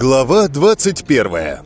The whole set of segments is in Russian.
Глава 21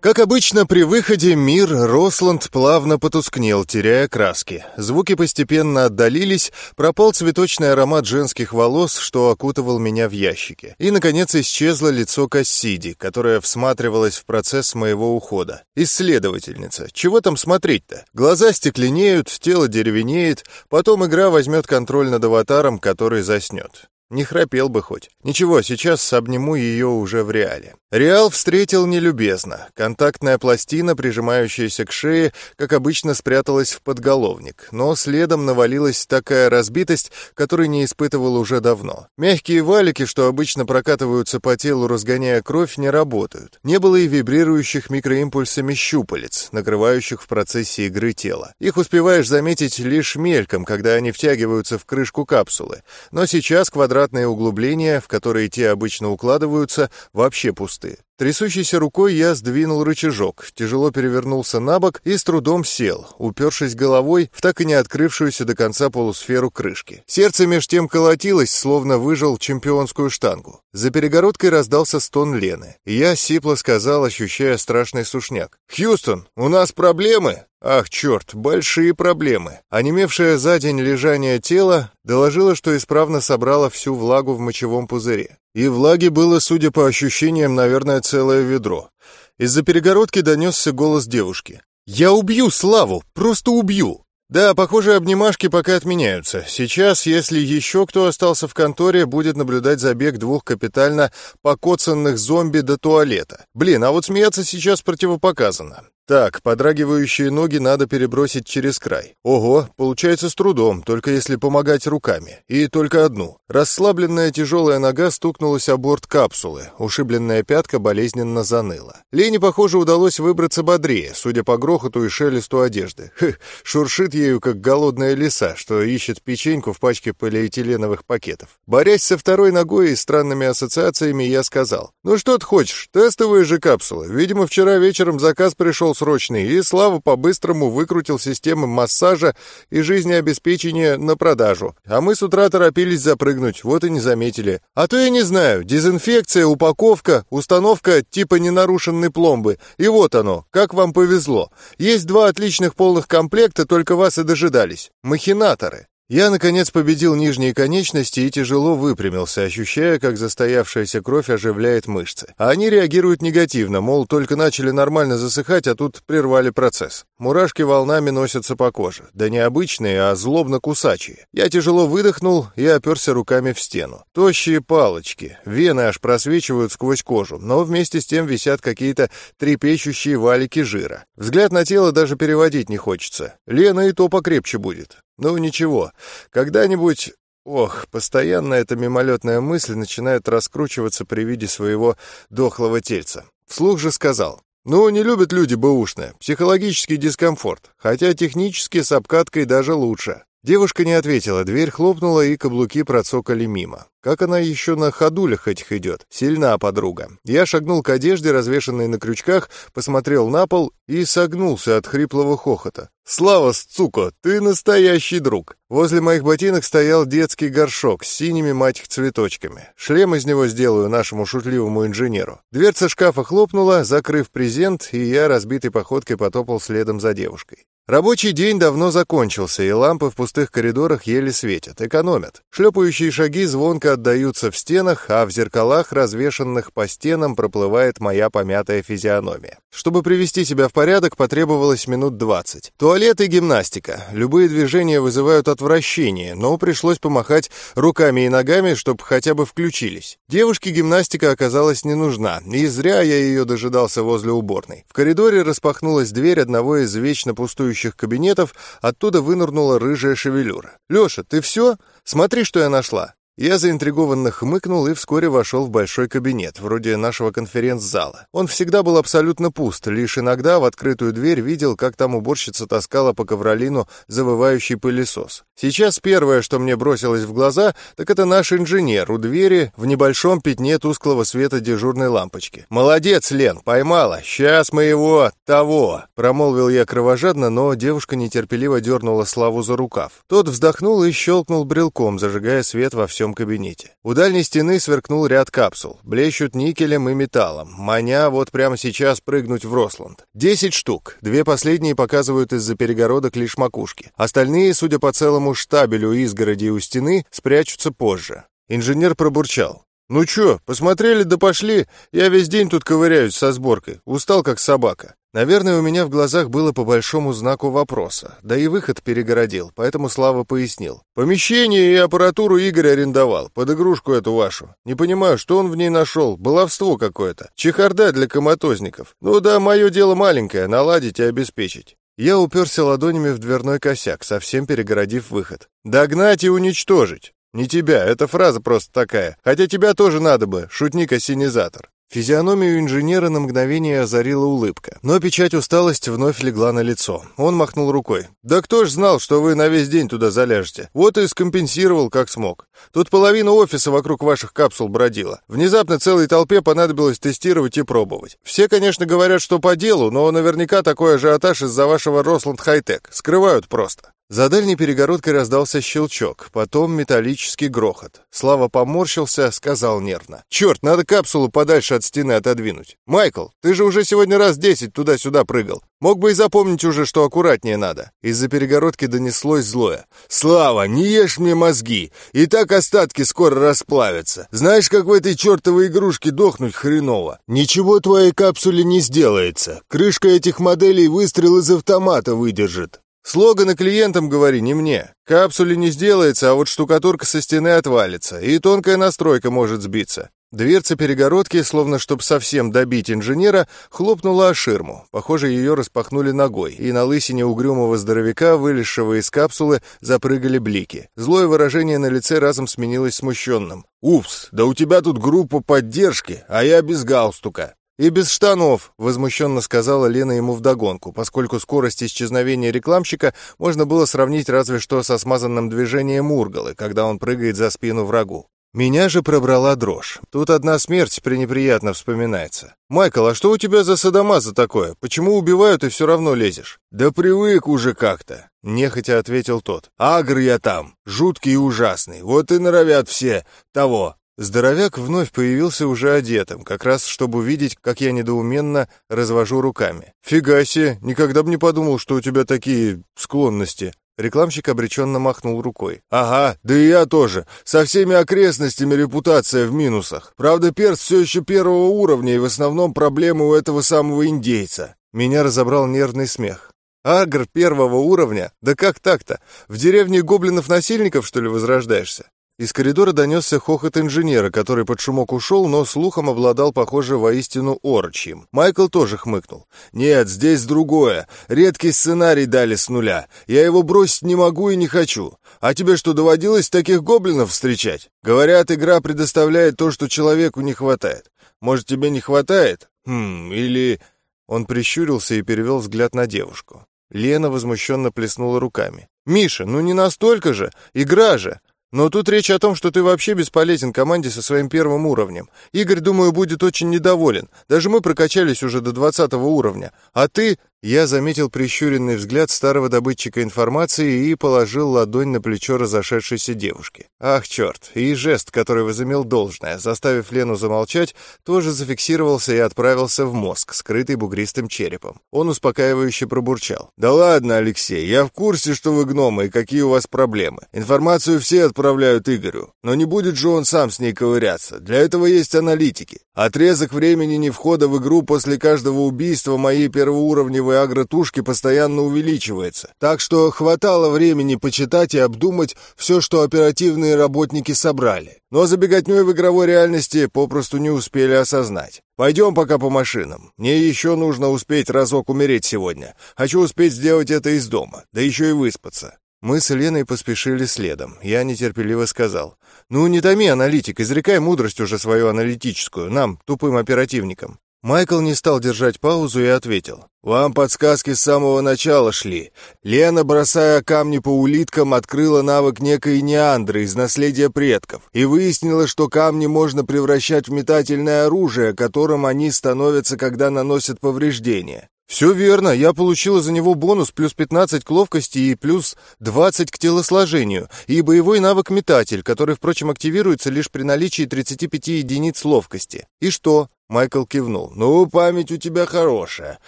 Как обычно, при выходе мир Росланд плавно потускнел, теряя краски. Звуки постепенно отдалились, пропал цветочный аромат женских волос, что окутывал меня в ящике. И, наконец, исчезло лицо Кассиди, которая всматривалась в процесс моего ухода. Исследовательница. Чего там смотреть-то? Глаза стекленеют, тело деревенеет, потом игра возьмет контроль над аватаром, который заснет. Не храпел бы хоть. Ничего, сейчас обниму ее уже в реале. Реал встретил нелюбезно. Контактная пластина, прижимающаяся к шее, как обычно, спряталась в подголовник. Но следом навалилась такая разбитость, которой не испытывал уже давно. Мягкие валики, что обычно прокатываются по телу, разгоняя кровь, не работают. Не было и вибрирующих микроимпульсами щупалец, накрывающих в процессе игры тела. Их успеваешь заметить лишь мельком, когда они втягиваются в крышку капсулы. Но сейчас квадрат квадратные углубления, в которые те обычно укладываются, вообще пусты. Трясущейся рукой я сдвинул рычажок, тяжело перевернулся на бок и с трудом сел, упершись головой в так и не открывшуюся до конца полусферу крышки. Сердце меж тем колотилось, словно выжил чемпионскую штангу. За перегородкой раздался стон Лены. Я сипло сказал, ощущая страшный сушняк. «Хьюстон, у нас проблемы?» Ах, черт, большие проблемы. Онемевшее за день лежание тело доложило, что исправно собрало всю влагу в мочевом пузыре. И влаги было, судя по ощущениям, наверное, целое ведро. Из-за перегородки донесся голос девушки. «Я убью Славу! Просто убью!» Да, похоже, обнимашки пока отменяются. Сейчас, если еще кто остался в конторе, будет наблюдать забег двух капитально покоцанных зомби до туалета. Блин, а вот смеяться сейчас противопоказано. Так, подрагивающие ноги надо перебросить через край. Ого, получается с трудом, только если помогать руками. И только одну. Расслабленная тяжелая нога стукнулась о борт капсулы, ушибленная пятка болезненно заныла. Лене, похоже, удалось выбраться бодрее, судя по грохоту и шелесту одежды. Хы, шуршит ею, как голодная лиса, что ищет печеньку в пачке полиэтиленовых пакетов. Борясь со второй ногой и странными ассоциациями, я сказал. «Ну что ты хочешь? Тестовые же капсулы. Видимо, вчера вечером заказ пришел пришел срочный, и Слава по-быстрому выкрутил системы массажа и жизнеобеспечения на продажу. А мы с утра торопились запрыгнуть, вот и не заметили. А то я не знаю, дезинфекция, упаковка, установка типа ненарушенной пломбы. И вот оно, как вам повезло. Есть два отличных полных комплекта, только вас и дожидались. Махинаторы. Я, наконец, победил нижние конечности и тяжело выпрямился, ощущая, как застоявшаяся кровь оживляет мышцы. А они реагируют негативно, мол, только начали нормально засыхать, а тут прервали процесс. Мурашки волнами носятся по коже. Да не обычные, а злобно-кусачие. Я тяжело выдохнул и оперся руками в стену. Тощие палочки, вены аж просвечивают сквозь кожу, но вместе с тем висят какие-то трепещущие валики жира. Взгляд на тело даже переводить не хочется. Лена и то покрепче будет. Ну, ничего, когда-нибудь... Ох, постоянно эта мимолетная мысль начинает раскручиваться при виде своего дохлого тельца. Вслух же сказал. Ну, не любят люди бэушное, психологический дискомфорт, хотя технически с обкаткой даже лучше. Девушка не ответила, дверь хлопнула, и каблуки процокали мимо. Как она еще на ходулях этих идет? Сильна подруга. Я шагнул к одежде, развешанной на крючках, посмотрел на пол и согнулся от хриплого хохота. «Слава, Сцуко, ты настоящий друг!» Возле моих ботинок стоял детский горшок с синими мать их цветочками. Шлем из него сделаю нашему шутливому инженеру. Дверца шкафа хлопнула, закрыв презент, и я разбитой походкой потопал следом за девушкой. Рабочий день давно закончился, и лампы в пустых коридорах еле светят, экономят. Шлепающие шаги звонко отдаются в стенах, а в зеркалах, развешанных по стенам, проплывает моя помятая физиономия. Чтобы привести себя в порядок, потребовалось минут двадцать. Туалет и гимнастика. Любые движения вызывают отвращение, но пришлось помахать руками и ногами, чтобы хотя бы включились. Девушке гимнастика оказалась не нужна, и зря я ее дожидался возле уборной. В коридоре распахнулась дверь одного из вечно пустующих кабинетов оттуда вынырнула рыжая шевелюра. «Леша, ты все? Смотри, что я нашла!» Я заинтригованно хмыкнул и вскоре вошел в большой кабинет, вроде нашего конференц-зала. Он всегда был абсолютно пуст, лишь иногда в открытую дверь видел, как там уборщица таскала по ковролину завывающий пылесос. Сейчас первое, что мне бросилось в глаза, так это наш инженер у двери в небольшом пятне тусклого света дежурной лампочки. «Молодец, Лен, поймала! Сейчас мы его... того!» Промолвил я кровожадно, но девушка нетерпеливо дернула Славу за рукав. Тот вздохнул и щелкнул брелком, зажигая свет во всем всем кабинете. У дальней стены сверкнул ряд капсул. Блещут никелем и металлом. Маня вот прямо сейчас прыгнуть в Росланд. Десять штук. Две последние показывают из-за перегородок лишь макушки. Остальные, судя по целому штабелю изгороди у стены, спрячутся позже. Инженер пробурчал. «Ну чё, посмотрели да пошли? Я весь день тут ковыряюсь со сборкой. Устал, как собака». Наверное, у меня в глазах было по большому знаку вопроса, да и выход перегородил, поэтому Слава пояснил. «Помещение и аппаратуру Игорь арендовал, под игрушку эту вашу. Не понимаю, что он в ней нашел, баловство какое-то, чехарда для коматозников. Ну да, мое дело маленькое, наладить и обеспечить». Я уперся ладонями в дверной косяк, совсем перегородив выход. «Догнать и уничтожить!» «Не тебя, эта фраза просто такая. Хотя тебя тоже надо бы, шутник-осенизатор». Физиономию инженера на мгновение озарила улыбка, но печать усталости вновь легла на лицо. Он махнул рукой. «Да кто ж знал, что вы на весь день туда заляжете? Вот и скомпенсировал, как смог. Тут половина офиса вокруг ваших капсул бродила. Внезапно целой толпе понадобилось тестировать и пробовать. Все, конечно, говорят, что по делу, но наверняка такой ажиотаж из-за вашего Росланд Хайтек. Скрывают просто». За дальней перегородкой раздался щелчок, потом металлический грохот. Слава поморщился, сказал нервно. «Черт, надо капсулу подальше от стены отодвинуть. Майкл, ты же уже сегодня раз десять туда-сюда прыгал. Мог бы и запомнить уже, что аккуратнее надо». Из-за перегородки донеслось злое. «Слава, не ешь мне мозги! И так остатки скоро расплавятся. Знаешь, как в этой чертовой игрушке дохнуть хреново? Ничего твоей капсуле не сделается. Крышка этих моделей выстрел из автомата выдержит. Слоганы клиентам говори, не мне. Капсуле не сделается, а вот штукатурка со стены отвалится, и тонкая настройка может сбиться. Дверца перегородки, словно чтобы совсем добить инженера, хлопнула о ширму. Похоже, ее распахнули ногой, и на лысине угрюмого здоровяка, вылезшего из капсулы, запрыгали блики. Злое выражение на лице разом сменилось смущенным. «Упс, да у тебя тут группа поддержки, а я без галстука». «И без штанов», — возмущенно сказала Лена ему вдогонку, поскольку скорость исчезновения рекламщика можно было сравнить разве что со смазанным движением Мургалы, когда он прыгает за спину врагу. Меня же пробрала дрожь. Тут одна смерть пренеприятно вспоминается. «Майкл, а что у тебя за садомаза такое? Почему убивают и все равно лезешь?» «Да привык уже как-то», — нехотя ответил тот. «Агр я там, жуткий и ужасный, вот и норовят все того, Здоровяк вновь появился уже одетым, как раз чтобы увидеть, как я недоуменно развожу руками. «Фига себе! Никогда бы не подумал, что у тебя такие склонности!» Рекламщик обреченно махнул рукой. «Ага, да и я тоже. Со всеми окрестностями репутация в минусах. Правда, перц все еще первого уровня, и в основном проблемы у этого самого индейца». Меня разобрал нервный смех. «Агр первого уровня? Да как так-то? В деревне гоблинов-насильников, что ли, возрождаешься?» Из коридора донесся хохот инженера, который под шумок ушел, но слухом обладал, похоже, воистину орчьим. Майкл тоже хмыкнул. «Нет, здесь другое. Редкий сценарий дали с нуля. Я его бросить не могу и не хочу. А тебе что, доводилось таких гоблинов встречать? Говорят, игра предоставляет то, что человеку не хватает. Может, тебе не хватает? Хм, или...» Он прищурился и перевел взгляд на девушку. Лена возмущенно плеснула руками. «Миша, ну не настолько же! Игра же! Но тут речь о том, что ты вообще бесполезен команде со своим первым уровнем. Игорь, думаю, будет очень недоволен. Даже мы прокачались уже до 20 уровня. А ты я заметил прищуренный взгляд старого добытчика информации и положил ладонь на плечо разошедшейся девушки. Ах, черт, и жест, который возымел должное, заставив Лену замолчать, тоже зафиксировался и отправился в мозг, скрытый бугристым черепом. Он успокаивающе пробурчал. «Да ладно, Алексей, я в курсе, что вы гномы и какие у вас проблемы. Информацию все отправляют Игорю, но не будет же он сам с ней ковыряться. Для этого есть аналитики. Отрезок времени не входа в игру после каждого убийства моей первоуровневой агротушки постоянно увеличивается. Так что хватало времени почитать и обдумать все, что оперативные работники собрали. Но забеготней в игровой реальности попросту не успели осознать. Пойдем пока по машинам. Мне еще нужно успеть разок умереть сегодня. Хочу успеть сделать это из дома, да еще и выспаться. Мы с Леной поспешили следом. Я нетерпеливо сказал. «Ну, не томи, аналитик, изрекай мудрость уже свою аналитическую, нам, тупым оперативникам». Майкл не стал держать паузу и ответил. «Вам подсказки с самого начала шли. Лена, бросая камни по улиткам, открыла навык некой неандры из наследия предков и выяснила, что камни можно превращать в метательное оружие, которым они становятся, когда наносят повреждения. «Все верно. Я получила за него бонус плюс 15 к ловкости и плюс 20 к телосложению, и боевой навык метатель, который, впрочем, активируется лишь при наличии 35 единиц ловкости. И что? Майкл кивнул. «Ну, память у тебя хорошая.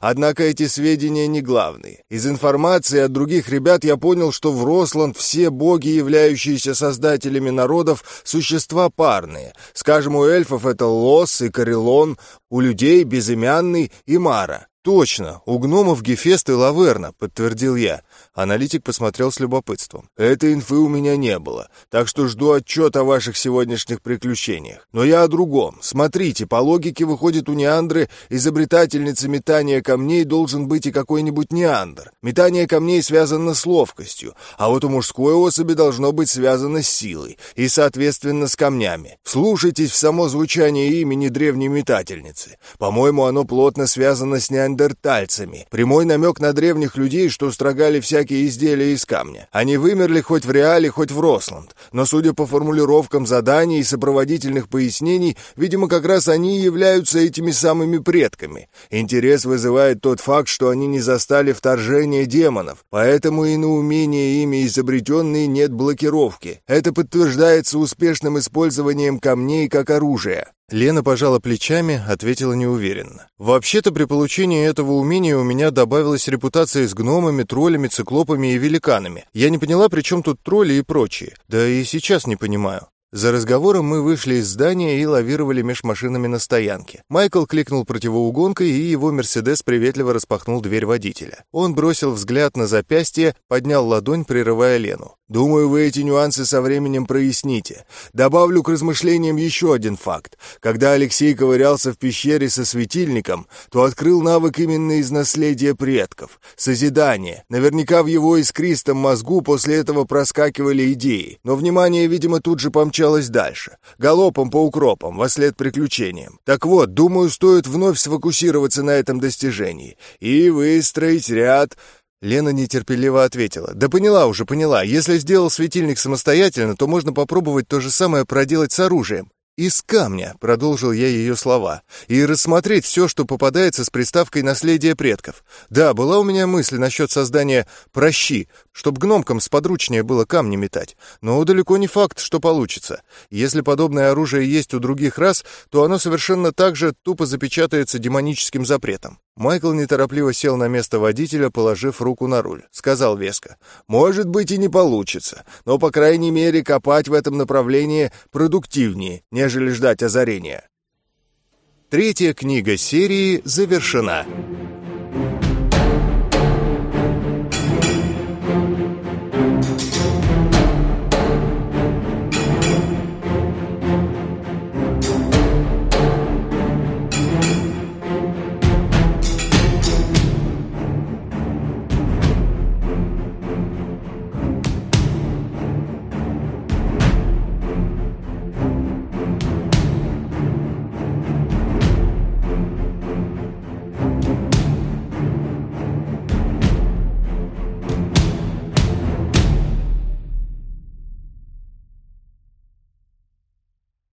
Однако эти сведения не главные. Из информации от других ребят я понял, что в Росланд все боги, являющиеся создателями народов, существа парные. Скажем, у эльфов это Лос и Карелон, у людей Безымянный и Мара. «Точно, у гномов Гефест и Лаверна», — подтвердил я. Аналитик посмотрел с любопытством. «Этой инфы у меня не было, так что жду отчет о ваших сегодняшних приключениях. Но я о другом. Смотрите, по логике выходит у Неандры изобретательницы метания камней должен быть и какой-нибудь Неандр. Метание камней связано с ловкостью, а вот у мужской особи должно быть связано с силой и, соответственно, с камнями. Вслушайтесь в само звучание имени древней метательницы. По-моему, оно плотно связано с неандертальцами. Прямой намек на древних людей, что строгали всякие изделия из камня. Они вымерли хоть в реале, хоть в Росланд. Но, судя по формулировкам заданий и сопроводительных пояснений, видимо, как раз они являются этими самыми предками. Интерес вызывает тот факт, что они не застали вторжение демонов, поэтому и на умение ими изобретенные нет блокировки. Это подтверждается успешным использованием камней как оружия. Лена пожала плечами, ответила неуверенно. «Вообще-то при получении этого умения у меня добавилась репутация с гномами, троллями, циклопами и великанами. Я не поняла, при чем тут тролли и прочие. Да и сейчас не понимаю». За разговором мы вышли из здания и лавировали меж машинами на стоянке. Майкл кликнул противоугонкой, и его «Мерседес» приветливо распахнул дверь водителя. Он бросил взгляд на запястье, поднял ладонь, прерывая Лену. Думаю, вы эти нюансы со временем проясните. Добавлю к размышлениям еще один факт. Когда Алексей ковырялся в пещере со светильником, то открыл навык именно из наследия предков — созидание. Наверняка в его искристом мозгу после этого проскакивали идеи. Но внимание, видимо, тут же помчалось дальше. Галопом по укропам, во след приключениям. Так вот, думаю, стоит вновь сфокусироваться на этом достижении и выстроить ряд Лена нетерпеливо ответила. «Да поняла уже, поняла. Если сделал светильник самостоятельно, то можно попробовать то же самое проделать с оружием. «Из камня», — продолжил я ее слова, «и рассмотреть все, что попадается с приставкой наследия предков. Да, была у меня мысль насчет создания «прощи», чтоб гномкам сподручнее было камни метать, но далеко не факт, что получится. Если подобное оружие есть у других рас, то оно совершенно так же тупо запечатается демоническим запретом. Майкл неторопливо сел на место водителя, положив руку на руль. Сказал веско. «Может быть и не получится, но, по крайней мере, копать в этом направлении продуктивнее, нежели ждать озарения». Третья книга серии завершена.